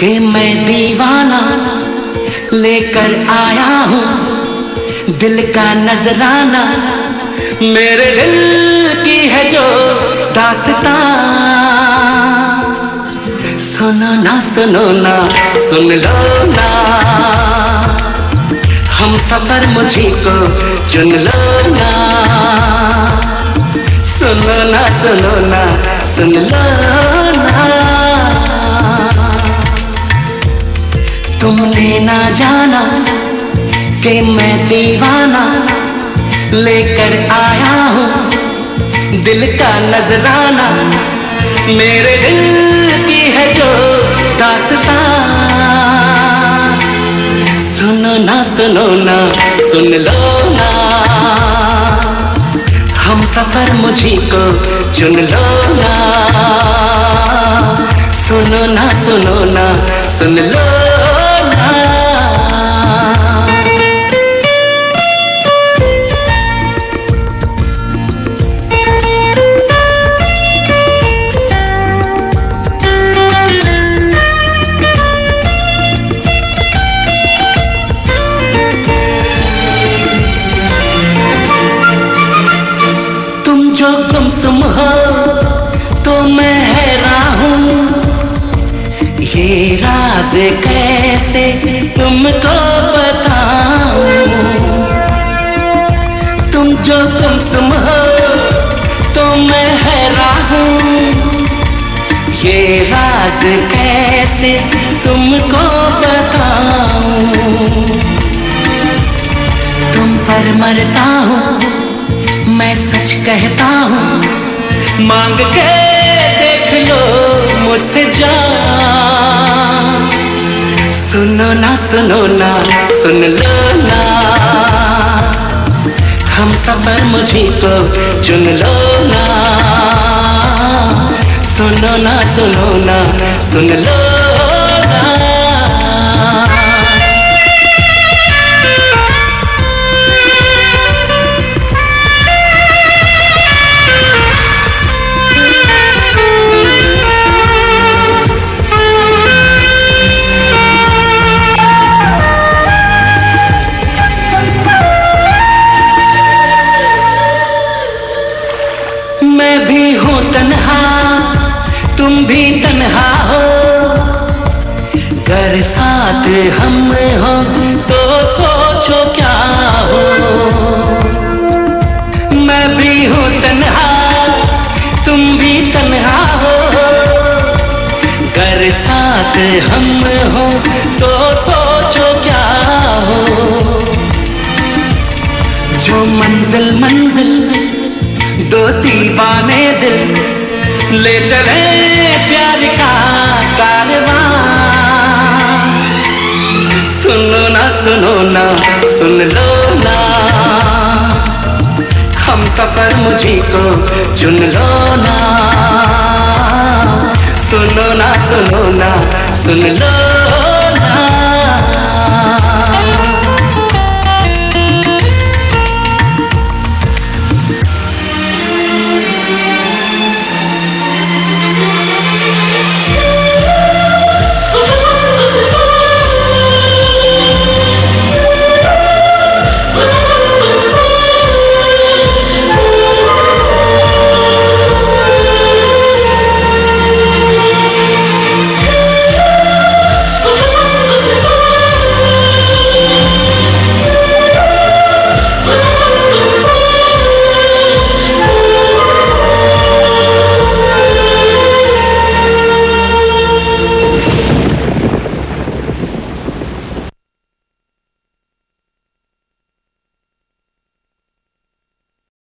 कि मैं दीवाना लेकर आया हूँ। दिल का नजराना मेरे दिल की है जो दासता। सुनो ना सुनो ना, सुन लो ना। हम सफ़र मुझी को चुन लो ना। सुनो ना सुनो ना, सुन लो तुमने ना जाना कि मैं दीवाना लेकर आया हूँ दिल का नजराना। मेरे दिल की है जो दासता। सुनो ना सुनो ना, सुन लो ना। हम सफ़र मुझी को चुन लो ना। सुनो ना सुनो ना, सुन लो गुमसुम हो तो मैं हैरान हूँ। ये राज कैसे तुमको बताऊँ? तुम जो गुमसुम हो तो मैं हैरान हूँ। ये राज कैसे तुमको बताऊँ? तुम पर मरता हूँ, मैं सच कहता हूँ। मांग के देख लो मुझसे जा सुनो ना सुनो ना, सुन लो ना। हम सफ़र मुझे तो चुन लो ना। सुनो ना सुनो ना, सुन लो साथ हम हो तो सोचो क्या हो। मैं भी हूँ तन्हा, तुम भी तन्हा हो। घर साथ हम हो तो सोचो क्या हो। जो मंजिल मंजिल, दो दीवाने दिल, ले चले प्यार का कारवां। सुनो ना सुनो ना, सुन लो ना। हम सफ़र मुझी को चुन लो ना। सुनो ना सुनो ना, सुन लो